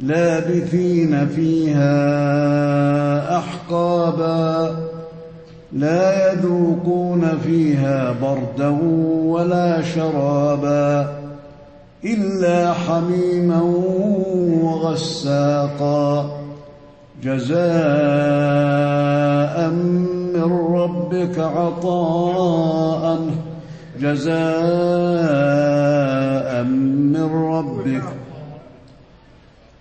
لابثين فيها أحقابا لا يذوقون فيها بردا ولا شرابا إلا حميما وغساقا جزاء من ربك عطاء جزاء من ربك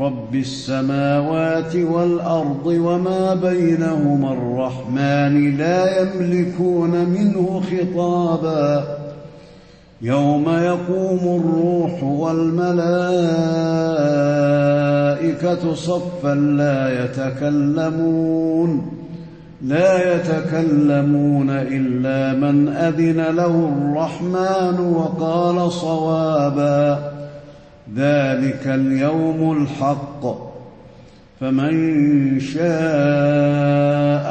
رب السماوات والأرض وما بينهما الرحمن لا يملكون منه خطابا. يوم يقوم الروح والملائكة صفا لا يتكلمون. لا يتكلمون إلا من أذن له الرحمن وقال صوابا. ذلك اليوم الحق. فمن شاء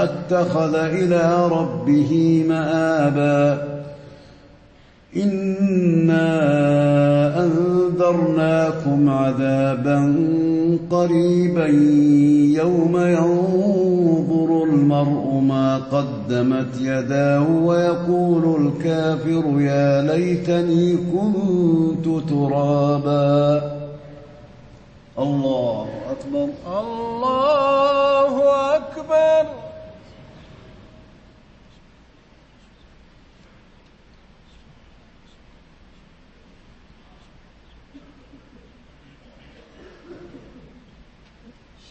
اتخذ إلى ربه مآبا. إنا أنذرناكم عذابا قريبا يوم ينظر المرء ما قدمت يداه ويقول الكافر يا ليتني كنت ترابا. الله أكبر. الله أكبر.